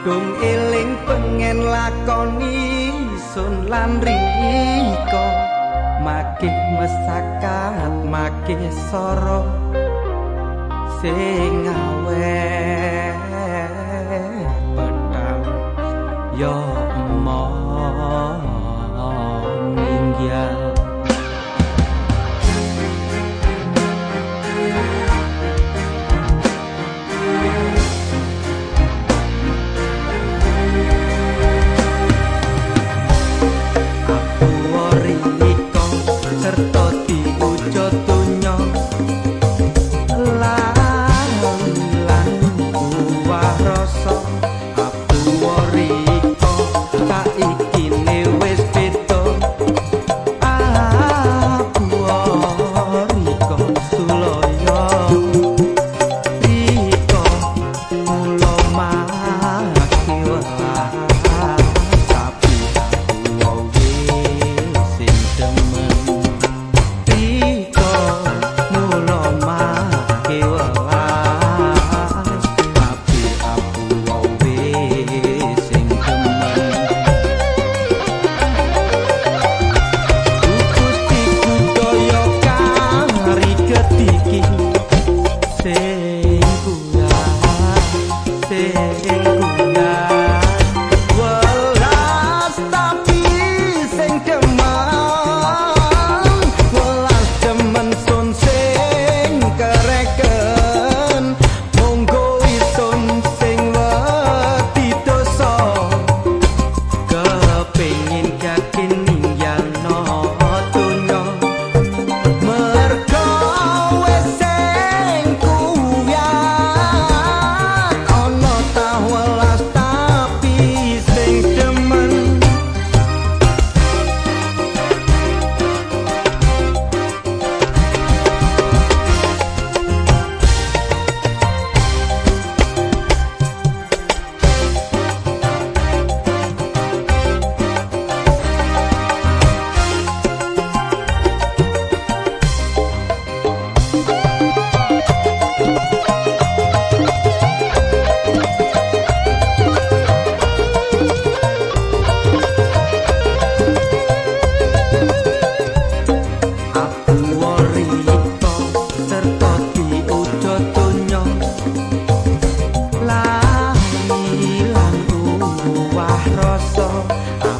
Dung eling pengen lakoni sun lan riko makih mesakat makih soro sing awe petang yo mo minggir pengen